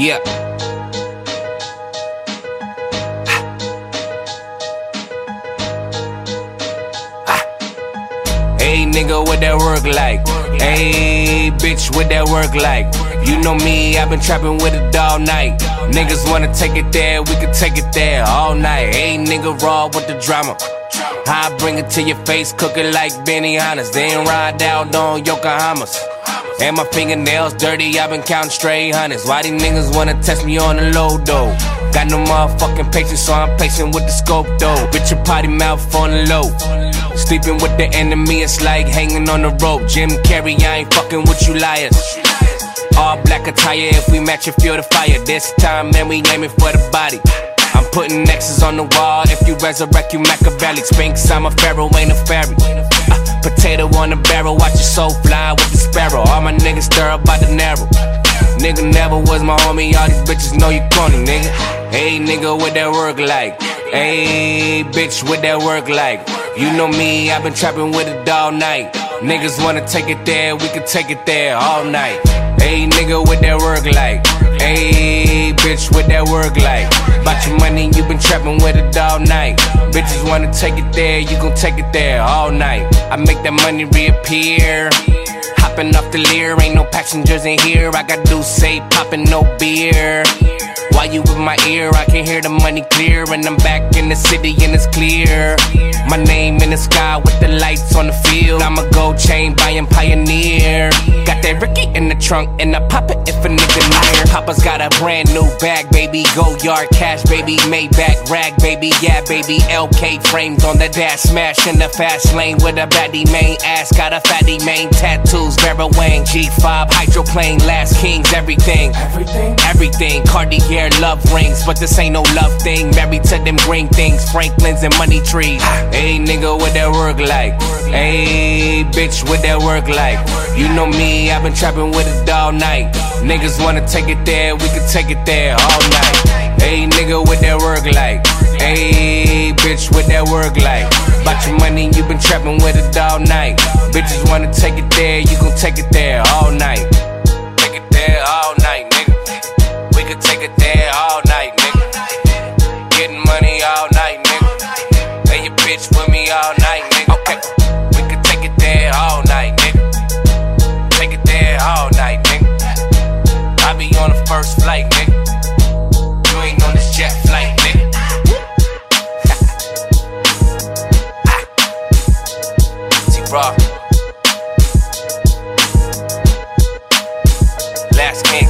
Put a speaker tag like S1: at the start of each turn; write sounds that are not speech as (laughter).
S1: Yeah. Hey nigga, what that work like? Hey bitch, what that work like? You know me, I've been trapping with it all night. Niggas wanna take it there, we can take it there all night. Hey nigga, raw with the drama. I bring it to your face, cook it like Benihanas. Then ride out on Yokohamas. And my fingernails dirty, I've been counting straight hundreds. Why these niggas wanna test me on the low though? Got no motherfucking patience, so I'm patient with the scope though. Bitch, your potty mouth on the low. Sleeping with the enemy, it's like hanging on the rope. Jim Carrey, I ain't fucking with you liars. All black attire, if we match it, feel the fire. This time, man, we aiming for the body. I'm putting X's on the wall. If you resurrect, you Machiavelli. Sphinx, I'm a pharaoh, ain't a fairy. Uh, potato on the barrel, watch your soul fly with the sparrow. All my niggas stir up by the narrow. Nigga never was my homie, all these bitches know you corny, nigga. Hey, nigga, what that work like? Hey, bitch, what that work like? You know me, I've been trapping with it all night. Niggas wanna take it there, we can take it there all night. Hey, nigga, what that work like? Hey, bitch, what that work like? About your money, you been trapping with it all night. Bitches wanna take it there, you gon' take it there all night. I make that money reappear. Hopping off the Lear, ain't no passengers in here. I got do say popping no beer. You with my ear? I can hear the money clear, and I'm back in the city and it's clear. My name in the sky with the lights on the field. I'm a gold chain buying pioneer. Got that Ricky in the trunk, and I pop it if a nigga near. Papa's got a brand new bag, baby. Goyard cash, baby. Maybach rag, baby. Yeah, baby. LK frames on the dash, smash in the fast lane with a baddie main ass. Got a fatty main tattoos, Vera Wang, G5, hydroplane, last kings, everything.
S2: Everything?
S1: Everything, Cartier love rings, but this ain't no love thing. Married to them green things, Franklin's and money trees. Hey nigga, what that work like? Hey bitch, what that work like? You know me, I've been trapping with it all night. Niggas wanna take it there, we can take it there all night. Hey nigga, what that work like? Hey bitch, what that work like? About your money, you been trapping with it all night. Bitches wanna take it there, you gon' take it there all night. Take it there all night, nigga. Getting money all night, nigga. Lay your bitch with me all night, nigga. Okay, we could take it there all night, nigga. Take it there all night, nigga. I be on the first flight, nigga. You ain't on this jet flight, nigga. (laughs) T-Rock. Last King.